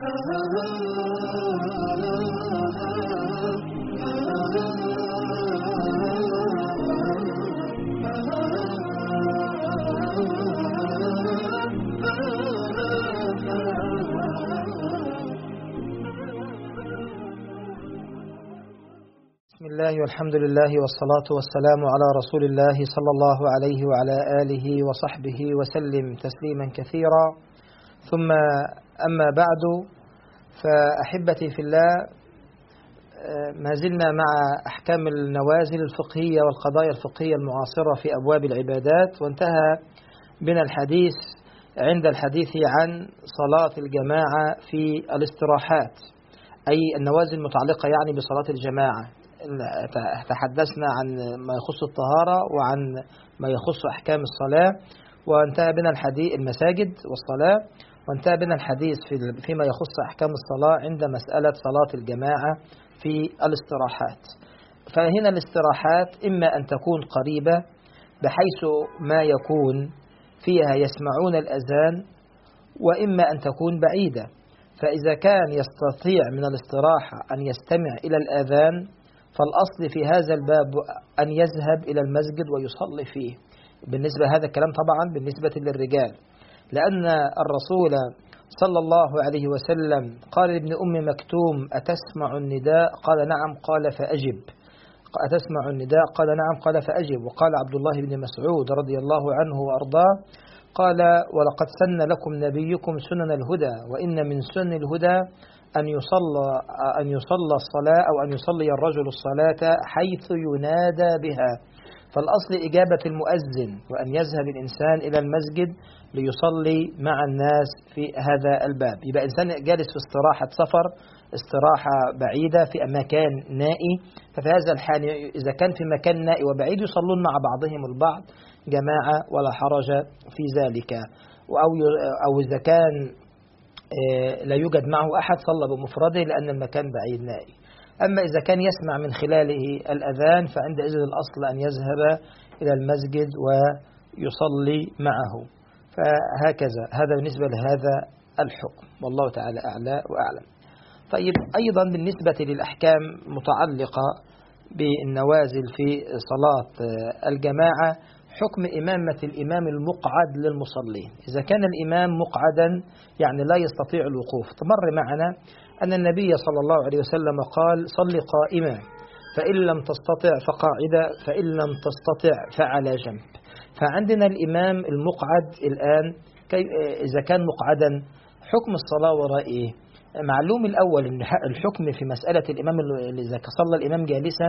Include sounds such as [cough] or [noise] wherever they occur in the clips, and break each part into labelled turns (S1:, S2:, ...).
S1: بسم الله والحمد لله والصلاة والسلام على رسول الله صلى الله عليه وعلى آله وصحبه وسلم تسليما كثيرا ثم أما بعد فأحبتي في الله ما زلنا مع أحكام النوازل الفقهية والقضايا الفقهية المعاصرة في أبواب العبادات وانتهى بنا الحديث عند الحديث عن صلاة الجماعة في الاستراحات أي النوازل المتعلقة يعني بصلاة الجماعة. تحدثنا عن ما يخص الطهارة وعن ما يخص أحكام الصلاة وانتهى بنا الحديث المساجد والصلاة. وانتهى بنا الحديث في فيما يخص أحكام الصلاة عند مسألة صلاة الجماعة في الاستراحات. فهنا الاستراحات إما أن تكون قريبة بحيث ما يكون فيها يسمعون الأذان وإما أن تكون بعيدة. فإذا كان يستطيع من الاستراحة أن يستمع إلى الأذان فالأصل في هذا الباب أن يذهب إلى المسجد ويصلي فيه. بالنسبة هذا الكلام طبعا بالنسبة للرجال. لأن الرسول صلى الله عليه وسلم قال لابن أم مكتوم أتسمع النداء؟ قال نعم. قال فأجب. أتسمع النداء؟ قال نعم. قال فأجب. وقال عبد الله بن مسعود رضي الله عنه وأرضاه قال ولقد سن لكم نبيكم سنن الهدى وإن من سن الهدى أن يصلى أن يصلى الصلاة أو أن يصلي الرجل الصلاة حيث ينادى بها. فالأصل إجابة المؤذن وأن يذهب الإنسان إلى المسجد ليصلي مع الناس في هذا الباب. يبقى إنسان جالس في استراحة سفر استراحة بعيدة في مكان نائي. ففي هذا الحال إذا كان في مكان نائي وبعيد يصلون مع بعضهم البعض. جماعة ولا حرج في ذلك. أو أو إذا كان لا يوجد معه أحد صلى بمفرده لأن المكان بعيد نائي. أما إذا كان يسمع من خلاله الأذان فعندئذ الأصل أن يذهب إلى المسجد ويصلي معه. فهكذا. هذا بالنسبة لهذا الحكم. والله تعالى أعلى وأعلم. طيب أيضا بالنسبة للأحكام متعلقة بالنوازل في صلاة الجماعة حكم إمامة الإمام المقعد للمصلين. إذا كان الإمام مقعدا يعني لا يستطيع الوقوف. تمر معنا أن النبي صلى الله عليه وسلم قال صل قائما فإن لم تستطع فقاعدا فإن لم تستطع فعلى جنب. فعندنا الإمام المقعد الآن إذا كان مقعدا حكم الصلاة ورائه معلوم الأول أن الحكم في مسألة الإمام إذا صلى الإمام جالسا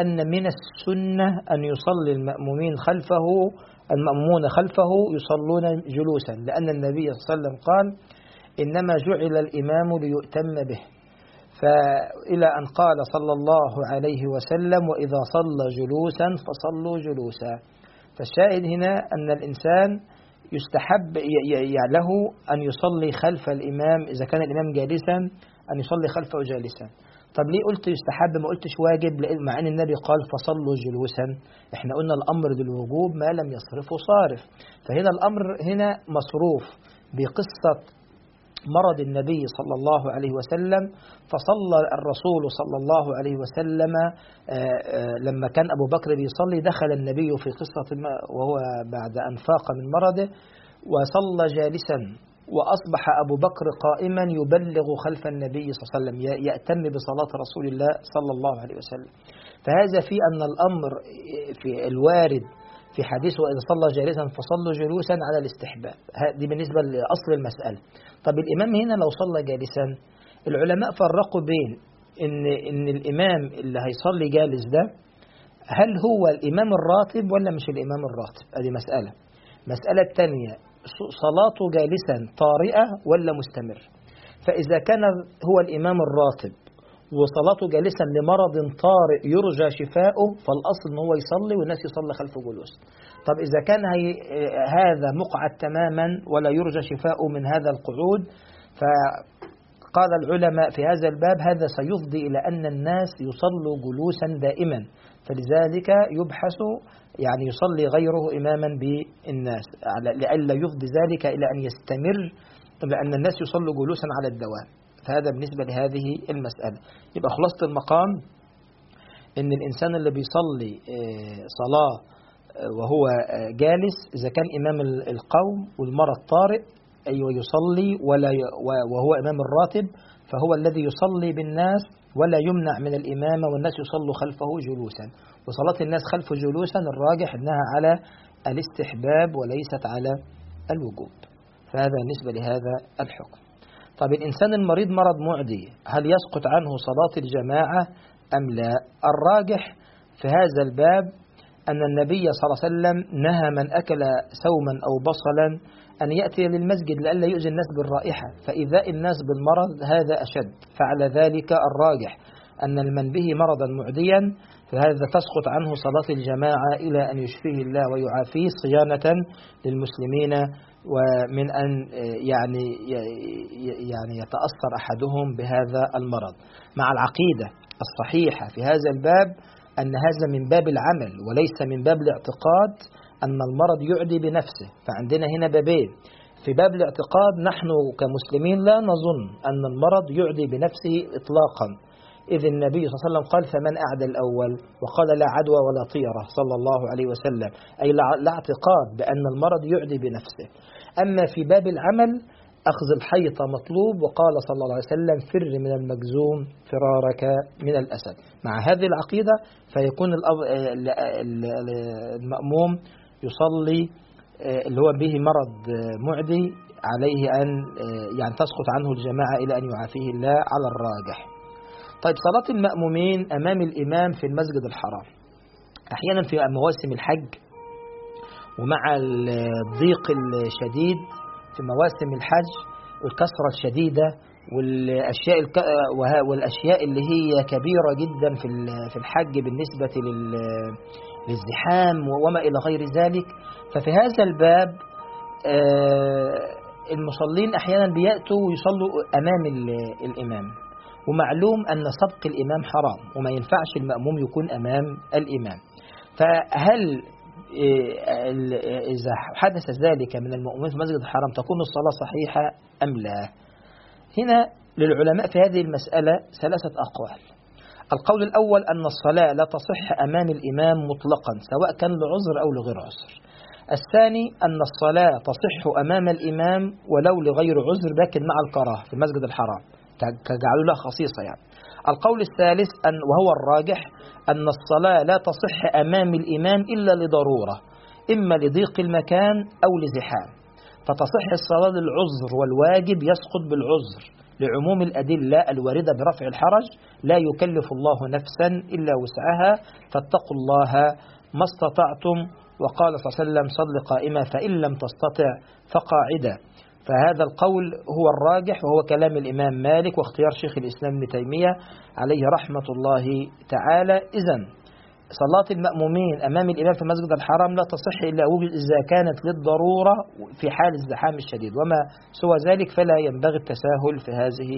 S1: أن من السنة أن يصلي المأمومين خلفه المأمومون خلفه يصلون جلوسا لأن النبي صلى الله عليه وسلم قال إنما جعل الإمام ليؤتم به. فإلى أن قال صلى الله عليه وسلم وإذا صلى جلوسا فصلوا جلوسا. فالشاهد هنا أن الإنسان يستحب له أن يصلي خلف الإمام إذا كان الإمام جالسا أن يصلي خلفه جالسا. طب ليه قلت يستحب؟ ما قلتش واجب مع أن النبي قال فصلوا جلوسا. إحنا قلنا الأمر للوجوب ما لم يصرفه صارف. فهنا الأمر هنا مصروف بقصة مرض النبي صلى الله عليه وسلم فصلى الرسول صلى الله عليه وسلم لما كان أبو بكر بيصلي دخل النبي في قصة وهو بعد أن فاق من مرضه وصلى جالسا وأصبح أبو بكر قائما يبلغ خلف النبي صلى الله عليه وسلم يأتم بصلاة رسول الله صلى الله عليه وسلم. فهذا في أن الأمر في الوارد في حديث وإذا صلى جالسا فصلوا جلوسا على الاستحباب. دي بالنسبة لأصل المسألة. طب الإمام هنا لو صلى جالسا العلماء فرقوا بين إن, إن الإمام اللي هيصلي جالس ده هل هو الإمام الراتب ولا مش الإمام الراتب؟ هذه مسألة. مسألة الثانية صلاته جالسا طارئة ولا مستمر؟ فإذا كان هو الإمام الراتب وصلاته جالسا لمرض طارئ يرجى شفاؤه فالأصل أنه هو يصلي والناس يصلي خلفه جلوس. طب إذا كان هي هذا مقعد تماما ولا يرجى شفاؤه من هذا القعود فقال العلماء في هذا الباب هذا سيفضي إلى أن الناس يصلوا جلوسا دائما. فلذلك يبحث يعني يصلي غيره إماما بالناس لئلا يفضي ذلك إلى أن يستمر لأن الناس يصلوا جلوسا على الدوام. فهذا بالنسبة لهذه المسألة. يبقى خلاصة المقام إن الإنسان اللي بيصلي صلاة وهو جالس إذا كان إمام القوم والمرض طارئ أيوة يصلي ولا وهو إمام الراتب فهو الذي يصلي بالناس ولا يمنع من الإمامة والناس يصلوا خلفه جلوسا. وصلاة الناس خلفه جلوسا الراجح أنها على الاستحباب وليست على الوجوب. فهذا بالنسبة لهذا الحكم. طب الإنسان المريض مرض معدي هل يسقط عنه صلاة الجماعة أم لا؟ الراجح في هذا الباب أن النبي صلى الله عليه وسلم نهى من أكل سوما أو بصلا أن يأتي للمسجد لئلا يؤذي الناس بالرائحة فإذاء الناس بالمرض هذا أشد. فعلى ذلك الراجح أن من به مرضا معديا فهذا تسقط عنه صلاة الجماعة إلى أن يشفيه الله ويعافيه صيانة للمسلمين ومن أن يعني يعني يتأثر أحدهم بهذا المرض. مع العقيدة الصحيحة في هذا الباب أن هذا من باب العمل وليس من باب الاعتقاد أن المرض يعدي بنفسه. فعندنا هنا بابين. في باب الاعتقاد نحن كمسلمين لا نظن أن المرض يعدي بنفسه إطلاقا. إذ النبي صلى الله عليه وسلم قال فمن أعدى الأول؟ وقال لا عدوى ولا طيرة. صلى الله عليه وسلم. أي لا اعتقاد بأن المرض يعدي بنفسه. أما في باب العمل أخذ الحيطة مطلوب وقال صلى الله عليه وسلم فر من المجزوم فرارك من الأسد. مع هذه العقيدة فيكون المأموم يصلي اللي هو به مرض معدي عليه أن يعني تسقط عنه الجماعة إلى أن يعافيه الله على الراجح. طيب صلاة المأمومين أمام الإمام في المسجد الحرام. أحيانا في مواسم الحج ومع الضيق الشديد في مواسم الحج والكثرة الشديدة والأشياء الك... والأشياء اللي هي كبيرة جدا في في الحج بالنسبة لل... للزحام وما إلى غير ذلك. ففي هذا الباب المصلين أحيانا بيأتوا ويصلوا أمام الإمام. ومعلوم أن سبق الإمام حرام وما ينفعش المأموم يكون أمام الإمام. فهل إذا حدث ذلك من المؤمنين في المسجد الحرام تكون الصلاة صحيحة أم لا؟ هنا للعلماء في هذه المسألة ثلاثة أقوال. القول الأول أن الصلاة لا تصح أمام الإمام مطلقا سواء كان لعذر أو لغير عذر. الثاني أن الصلاة تصح أمام الإمام ولو لغير عذر لكن مع الكراهة في المسجد الحرام. كجعلوا لها خصيصة يعني. القول الثالث أن وهو الراجح أن الصلاة لا تصح أمام الإمام إلا لضرورة إما لضيق المكان أو لزحام. فتصح الصلاة للعذر والواجب يسقط بالعذر. لعموم الأدلة الواردة برفع الحرج لا يكلف الله نفسا إلا وسعها. فاتقوا الله ما استطعتم وقال صلى الله عليه وسلم صل قائمة فإن لم تستطع فقاعدة فهذا القول هو الراجح وهو كلام الإمام مالك واختيار شيخ الإسلام ابن تيمية عليه رحمة الله تعالى. إذا صلاة المأمومين أمام الإمام في المسجد الحرام لا تصح إلا إذا كانت للضرورة في حال الزحام الشديد. وما سوى ذلك فلا ينبغي التساهل في هذه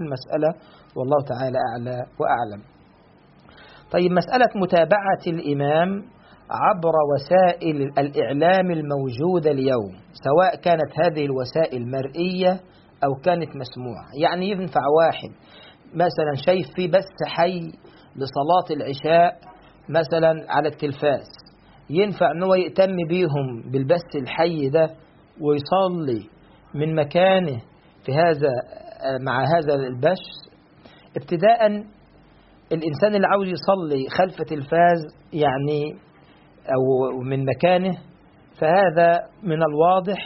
S1: المسألة. والله تعالى أعلى وأعلم. طيب مسألة متابعة الإمام عبر وسائل الإعلام الموجودة اليوم سواء كانت هذه الوسائل مرئية أو كانت مسموعة. يعني ينفع واحد مثلا شايف في بث حي لصلاة العشاء مثلا على التلفاز ينفع أنه يهتم بيهم بالبث الحي ده ويصلي من مكانه في هذا مع هذا البث. ابتداء الإنسان اللي عاوز يصلي خلف تلفاز يعني أو من مكانه فهذا من الواضح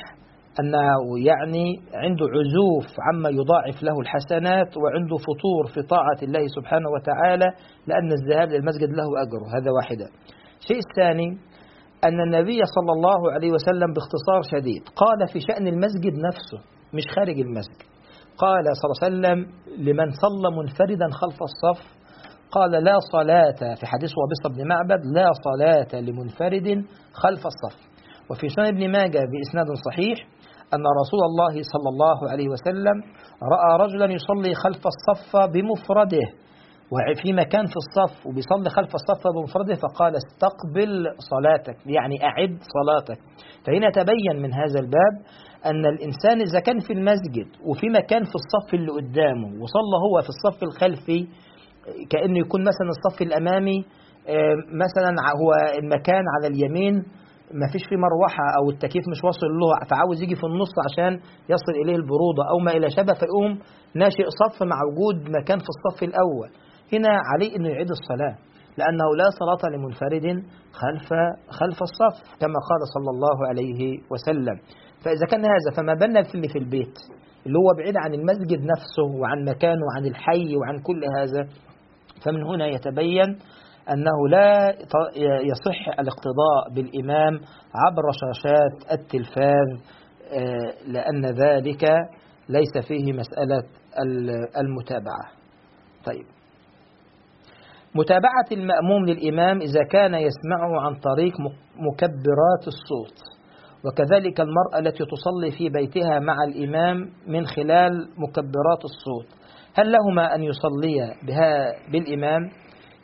S1: أنه يعني عنده عزوف عما يضاعف له الحسنات وعنده فطور في طاعة الله سبحانه وتعالى لأن الذهاب للمسجد له أجر هذا واحدا شيء الثاني أن النبي صلى الله عليه وسلم باختصار شديد قال في شأن المسجد نفسه مش خارج المسجد. قال صلى الله عليه وسلم لمن صلى منفردا خلف الصف قال لا صلاة في حديث وابصة بن معبد لا صلاة لمنفرد خلف الصف. وفي سنن ابن ماجه بإسناد صحيح أن رسول الله صلى الله عليه وسلم رأى رجلا يصلي خلف الصف بمفرده وفي مكان في الصف وبيصلي خلف الصف بمفرده فقال استقبل صلاتك يعني أعد صلاتك. فهنا تبين من هذا الباب أن الإنسان إذا كان في المسجد وفي مكان في الصف اللي قدامه وصلى هو في الصف الخلفي كأنه يكون مثلا الصف الأمامي مثلا هو المكان على اليمين ما فيش فيه مروحة أو التكييف مش واصل له فعاوز يجي في النص عشان يصل إليه البرودة أو ما إلى شبه فيقوم ناشئ صف مع وجود مكان في الصف الأول. هنا عليه أنه يعيد الصلاة لأنه لا صلاة لمنفرد خلف خلف الصف كما قال صلى الله عليه وسلم. فإذا كان هذا فما بالنا اللي في البيت اللي هو بعيد عن المسجد نفسه وعن مكانه وعن الحي وعن كل هذا. فمن هنا يتبين أنه لا يصح الاقتضاء بالإمام عبر شاشات التلفاز لأن ذلك ليس فيه مسألة المتابعة. طيب. متابعة المأموم للإمام إذا كان يسمعه عن طريق مكبرات الصوت وكذلك المرأة التي تصلي في بيتها مع الإمام من خلال مكبرات الصوت. هل لهما أن يصليا بها بالإمام؟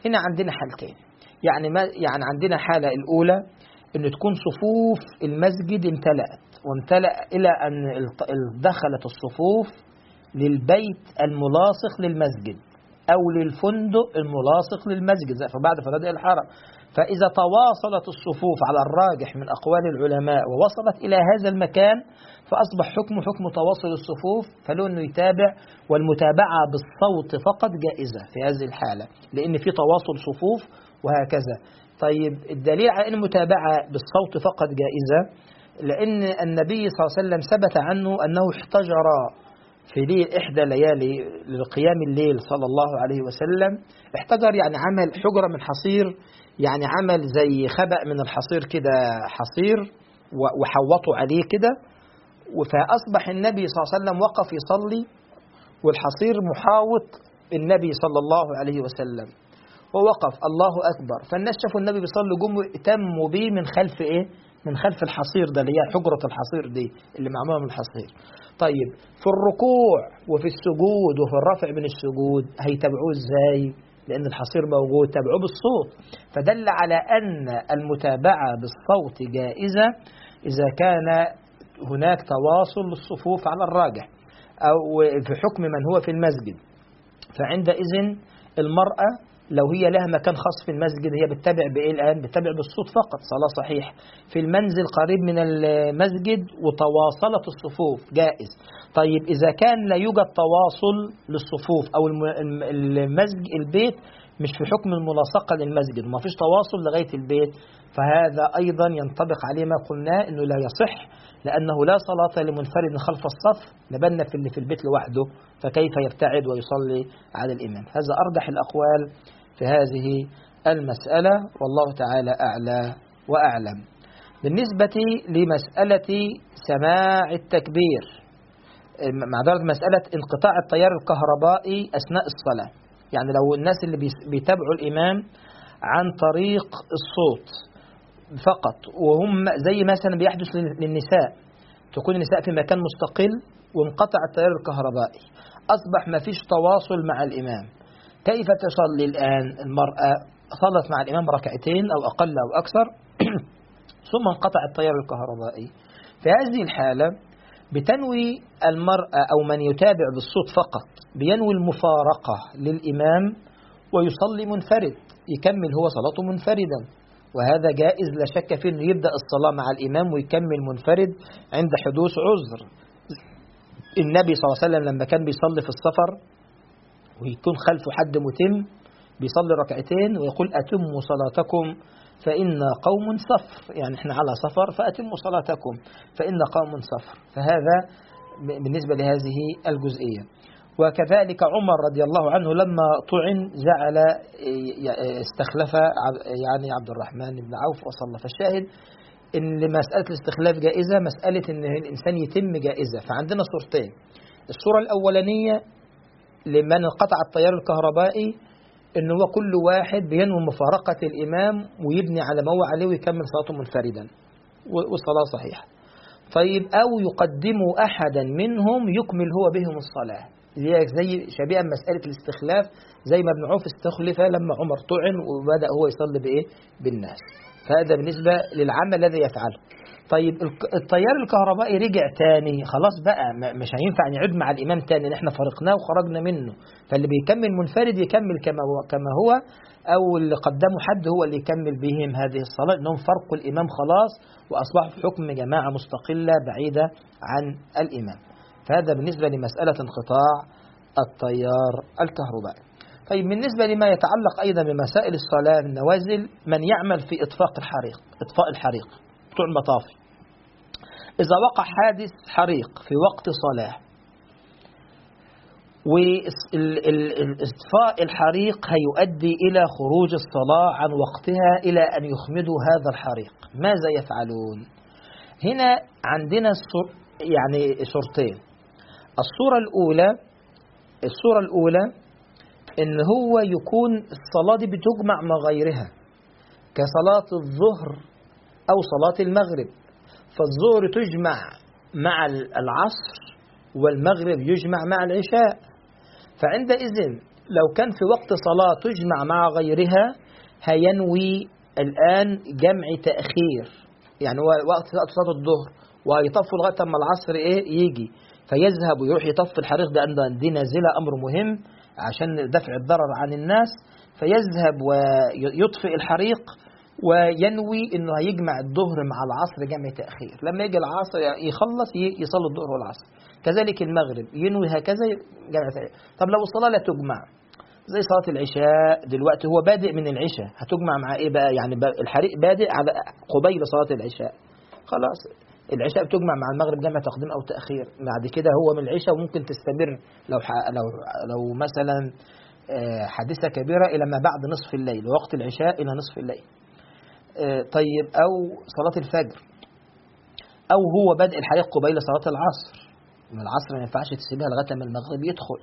S1: هنا عندنا حالتين. يعني ما يعني عندنا حالة الأولى أن تكون صفوف المسجد امتلأت وامتلأ إلى أن دخلت الصفوف للبيت الملاصق للمسجد أو للفندق الملاصق للمسجد فبعد فنادق الحرم. فإذا تواصلت الصفوف على الراجح من أقوال العلماء ووصلت إلى هذا المكان فأصبح حكم حكم تواصل الصفوف فله أنه يتابع والمتابعة بالصوت فقط جائزة في هذه الحالة لأن في تواصل صفوف وهكذا. طيب الدليل على أن المتابعة بالصوت فقط جائزة لأن النبي صلى الله عليه وسلم ثبت عنه أنه احتجر في ليل إحدى ليالي لقيام الليل صلى الله عليه وسلم. احتجر يعني عمل حجرة من حصير يعني عمل زي خبأ من الحصير كده حصير وحوطوا عليه كده فأصبح النبي صلى الله عليه وسلم وقف يصلي والحصير محاوط النبي صلى الله عليه وسلم. ووقف الله أكبر. فالناس شافوا النبي بيصلي جم تموا بيه من خلف إيه؟ من خلف الحصير ده اللي هي حجرة الحصير دي اللي معمولة من الحصير. طيب في الركوع وفي السجود وفي الرفع من السجود هيتابعوه إزاي؟ لأن الحصير موجود تابعوه بالصوت. فدل على أن المتابعة بالصوت جائزة إذا كان هناك تواصل للصفوف على الراجح أو في حكم من هو في المسجد. فعندئذ المرأة لو هي لها مكان خاص في المسجد هي بتتابع بإيه الآن؟ بتتابع بالصوت فقط صلاة صحيح. في المنزل قريب من المسجد وتواصلت الصفوف جائز. طيب إذا كان لا يوجد تواصل للصفوف أو المسجد البيت مش في حكم الملاصقة للمسجد وما فيش تواصل لغاية البيت. فهذا أيضا ينطبق عليه ما قلناه أنه لا يصح لأنه لا صلاة لمنفرد خلف الصف نبنى في اللي في البيت لوحده فكيف يبتعد ويصلي على الإمام؟ هذا أرجح الأقوال في هذه المسألة والله تعالى أعلى وأعلم. بالنسبة لمسألة سماع التكبير معذرة مسألة انقطاع التيار الكهربائي أثناء الصلاة. يعني لو الناس اللي بيتابعوا الإمام عن طريق الصوت فقط وهم زي مثلا بيحدث للنساء تكون النساء في مكان مستقل وانقطع التيار الكهربائي أصبح ما فيش تواصل مع الإمام. كيف تصلي الآن المرأة؟ صلت مع الإمام ركعتين أو أقل أو أكثر. [clears throat] ثم انقطع التيار الكهربائي. في هذه الحالة بتنوي المرأة أو من يتابع بالصوت فقط بينوي المفارقة للإمام ويصلي منفرد يكمل هو صلاته منفردا. وهذا جائز لا شك فيه إنه يبدأ الصلاة مع الإمام ويكمل منفرد عند حدوث عذر. النبي صلى الله عليه وسلم لما كان بيصلي في السفر ويكون خلفه حد متم بيصلي ركعتين ويقول اتموا صلاتكم فإن قوم صفر يعني إحنا على سفر فأتموا صلاتكم فإن قوم صفر فهذا بالنسبة لهذه الجزئية. وكذلك عمر رضي الله عنه لما طعن جعل استخلف يعني عبد الرحمن بن عوف وصلى فالشاهد إن مسألة الاستخلاف جائزة مسألة إن الإنسان يتم جائزة. فعندنا صورتين. الصورة الأولانية لمن انقطع التيار الكهربائي ان هو كل واحد بينوي مفارقة الإمام ويبني على ما هو عليه ويكمل صلاته منفردا. والصلاة صحيحة. طيب أو يقدموا أحدا منهم يكمل هو بهم الصلاة. زي زي شبيها مسألة الاستخلاف زي ما ابن عوف استخلف لما عمر طعن وبدأ هو يصلي بإيه؟ بالناس. فهذا بالنسبة للعمل الذي يفعله. طيب التيار الكهربائي رجع تاني خلاص بقى مش هينفع نعود مع الإمام تاني إحنا فرقناه وخرجنا منه. فاللي بيكمل منفرد يكمل كما هو كما هو أو اللي قدمه حد هو اللي يكمل بهم هذه الصلاة. إنهم فرقوا الإمام خلاص وأصبحوا في حكم جماعة مستقلة بعيدة عن الإمام. فهذا بالنسبة لمسألة انقطاع التيار الكهربائي. طيب بالنسبة لما يتعلق أيضا بمسائل الصلاة النوازل من يعمل في إطفاء الحريق إطفاء الحريق؟ بتوع المطافي إذا وقع حادث حريق في وقت صلاة وإطفاء الحريق هيؤدي إلى خروج الصلاة عن وقتها إلى أن يخمدوا هذا الحريق. ماذا يفعلون؟ هنا عندنا يعني صورتين الصورة الأولى الصورة الأولى إن هو يكون الصلاة دي بتجمع مع غيرها كصلاة الظهر أو صلاة المغرب. فالظهر تجمع مع العصر والمغرب يجمع مع العشاء. فعندئذ لو كان في وقت صلاة تجمع مع غيرها هينوي الآن جمع تأخير. يعني هو وقت صلاة الظهر ويطفوا لغاية أما العصر إيه؟ يجي. فيذهب ويروح يطفي الحريق ده أن دي نازلة أمر مهم عشان دفع الضرر عن الناس. فيذهب ويطفئ الحريق وينوي إنه هيجمع الظهر مع العصر جمع تأخير. لما يجي العصر يخلص يصلي الظهر والعصر. كذلك المغرب ينوي هكذا جمع تأخير. طب لو الصلاة لا تجمع زي صلاة العشاء دلوقتي هو بادئ من العشاء هتجمع مع إيه بقى؟ يعني الحريق بادئ على قبيل صلاة العشاء. خلاص العشاء بتجمع مع المغرب جمع تقديم أو تأخير. بعد كده هو من العشاء وممكن تستمر. لو لو لو مثلا حادثة كبيرة إلى ما بعد نصف الليل وقت العشاء إلى نصف الليل. طيب أو صلاة الفجر أو هو بدء الحريق قبيل صلاة العصر. من العصر ما ينفعش تسيبها لغاية ما المغرب يدخل.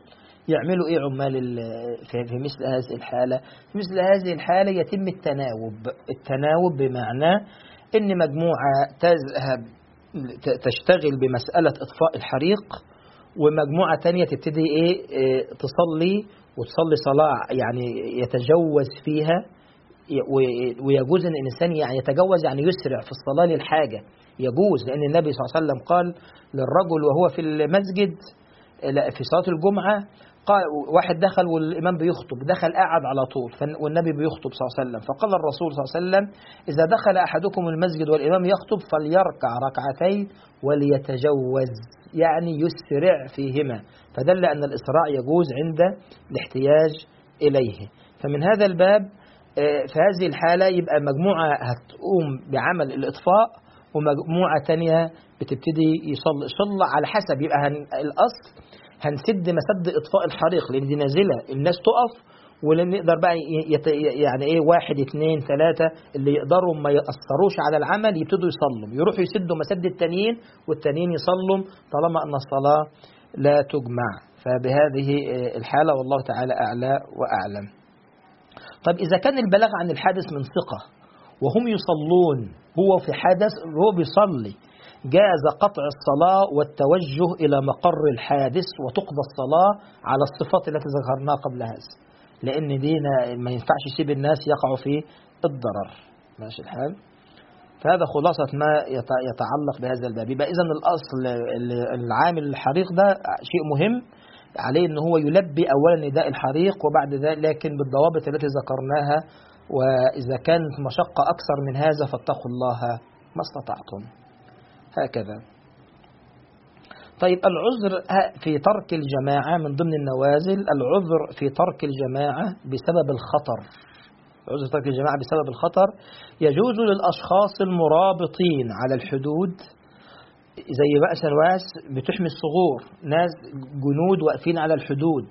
S1: يعملوا إيه عمال في مثل هذه الحالة؟ في مثل هذه الحالة يتم التناوب. التناوب بمعنى إن مجموعة تذهب تشتغل بمسألة إطفاء الحريق ومجموعة تانية تبتدي إيه تصلي وتصلي صلاة يعني يتجوز فيها. ويجوز إن الإنسان يعني يتجوز يعني يسرع في الصلاة للحاجة. يجوز لأن النبي صلى الله عليه وسلم قال للرجل وهو في المسجد في صلاة الجمعة قال واحد دخل والإمام بيخطب دخل قعد على طول والنبي بيخطب صلى الله عليه وسلم. فقال الرسول صلى الله عليه وسلم إذا دخل أحدكم المسجد والإمام يخطب فليركع ركعتين وليتجوز يعني يسرع فيهما. فدل أن الاسراع يجوز عند الاحتياج إليه. فمن هذا الباب في هذه الحالة يبقى مجموعة هتقوم بعمل الإطفاء ومجموعة تانية بتبتدي يصلي. صلى على حسب يبقى هن الأصل هنسد مسد إطفاء الحريق لأن دي نازلة الناس تقف ولن نقدر بقى يت يعني إيه واحد اثنين ثلاثة اللي يقدروا ما يأثروش على العمل يبتدوا يصلوا. يروحوا يسدوا مسد التانيين والتانيين يصلوا طالما أن الصلاة لا تجمع. فبهذه الحالة والله تعالى أعلى وأعلم. طب إذا كان البلاغ عن الحادث من ثقة وهم يصلون هو في حدث هو بيصلي جاز قطع الصلاة والتوجه إلى مقر الحادث وتقضى الصلاة على الصفات التي ذكرناها قبل هذا. لأن دينا ما ينفعش يسيب الناس يقعوا في الضرر. ماشي الحال؟ فهذا خلاصة ما يتعلق بهذا الباب. يبقى إذا الأصل العامل الحريق ده شيء مهم. عليه ان هو يلبي اولا نداء الحريق وبعد ذلك لكن بالضوابط التي ذكرناها وإذا كانت مشقة أكثر من هذا فاتقوا الله ما استطعتم. هكذا. طيب العذر في ترك الجماعة من ضمن النوازل العذر في ترك الجماعة بسبب الخطر. عذر ترك الجماعة بسبب الخطر يجوز للأشخاص المرابطين على الحدود زي بأس الوأس بتحمي الصغور. ناس جنود واقفين على الحدود.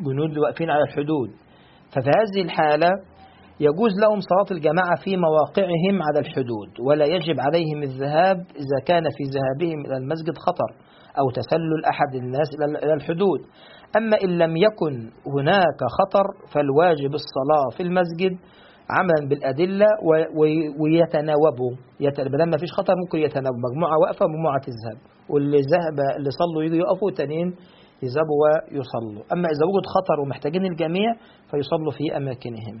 S1: جنود واقفين على الحدود. ففي هذه الحالة يجوز لهم صلاة الجماعة في مواقعهم على الحدود ولا يجب عليهم الذهاب إذا كان في ذهابهم إلى المسجد خطر أو تسلل أحد الناس إلى الحدود. أما إن لم يكن هناك خطر فالواجب الصلاة في المسجد عملا بالأدلة ويتناوبوا. بدل ما فيش خطر ممكن يتناوب. مجموعة واقفة ومجموعة تذهب. واللي ذهب اللي صلوا يجوا يقفوا تانيين يذهبوا ويصلوا. أما إذا وجد خطر ومحتاجين الجميع فيصلوا في أماكنهم.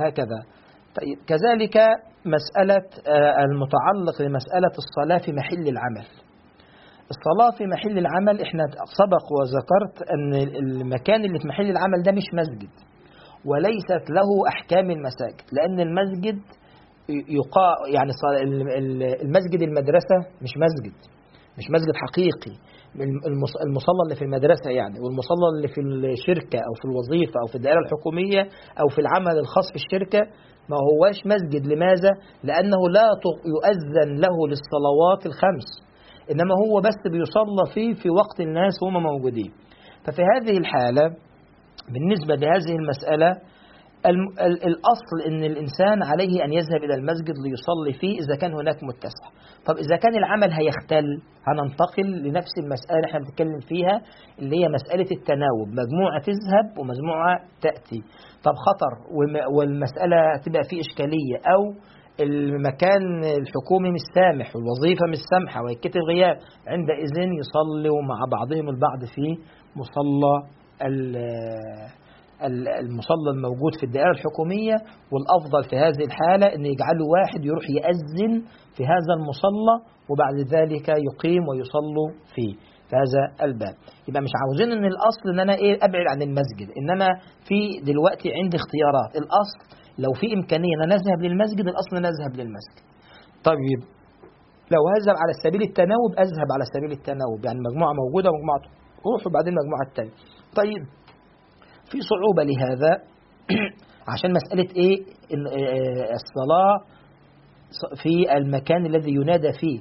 S1: هكذا. طيب كذلك مسألة المتعلق بمسألة الصلاة في محل العمل. الصلاة في محل العمل إحنا سبق وذكرت أن المكان اللي في محل العمل ده مش مسجد. وليست له أحكام المساجد لأن المسجد يقا يعني المسجد المدرسة مش مسجد مش مسجد حقيقي. المصلى اللي في المدرسة يعني والمصلى اللي في الشركة أو في الوظيفة أو في الدائرة الحكومية أو في العمل الخاص في الشركة ما هواش مسجد. لماذا؟ لأنه لا يؤذن له للصلوات الخمس إنما هو بس بيصلى فيه في وقت الناس وهم موجودين. ففي هذه الحالة بالنسبة لهذه المسألة الأصل أن الإنسان عليه أن يذهب إلى المسجد ليصلي فيه إذا كان هناك متسع. طب إذا كان العمل هيختل هننتقل لنفس المسألة اللي إحنا بنتكلم فيها اللي هي مسألة التناوب. مجموعة تذهب ومجموعة تأتي. طب خطر والمسألة تبقى فيه إشكالية أو المكان الحكومي مش سامح والوظيفة مش سامحة ويتكتب غياب. عندئذ يصلوا مع بعضهم البعض في مصلى المصلى الموجود في الدائرة الحكومية والأفضل في هذه الحالة أن يجعلوا واحد يروح يأذن في هذا المصلى وبعد ذلك يقيم ويصلوا فيه في هذا الباب. يبقى مش عاوزين إن الأصل إن أنا إيه أبعد عن المسجد. انما في دلوقتي عندي اختيارات. الأصل لو في إمكانية إن أنا أذهب للمسجد الأصل إن أذهب للمسجد. طيب لو اذهب على سبيل التناوب أذهب على سبيل التناوب. يعني مجموعة موجودة ومجموعة تروح وبعدين المجموعه الثانية طيب في صعوبة لهذا [clears throat] عشان مسألة إيه؟ الصلاة في المكان الذي ينادى فيه.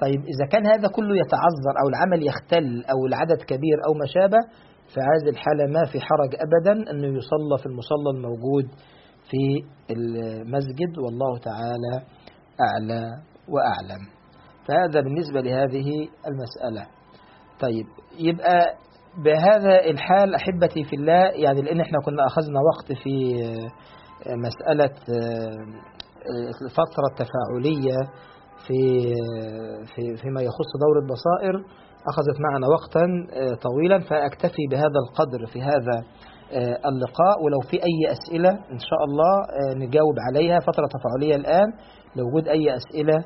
S1: طيب إذا كان هذا كله يتعذر أو العمل يختل أو العدد كبير أو ما شابه فهذه الحالة ما في حرج أبدا أنه يصلى في المصلى الموجود في المسجد. والله تعالى أعلى وأعلم. فهذا بالنسبة لهذه المسألة. طيب يبقى بهذا الحال أحبتي في الله يعني لأن إحنا كنا أخذنا وقت في مسألة الفترة التفاعلية في في فيما يخص دور البصائر أخذت معنا وقتا طويلا فأكتفي بهذا القدر في هذا اللقاء. ولو في أي أسئلة إن شاء الله نجاوب عليها. فترة تفاعلية الآن لو وجود أي أسئلة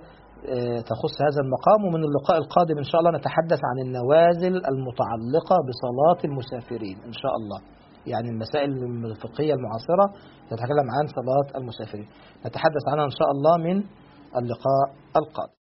S1: تخص هذا المقام ومن اللقاء القادم إن شاء الله نتحدث عن النوازل المتعلقة بصلاة المسافرين إن شاء الله. يعني المسائل الفقهية المعاصرة تتكلم عن صلاة المسافرين. نتحدث عنها إن شاء الله من اللقاء القادم.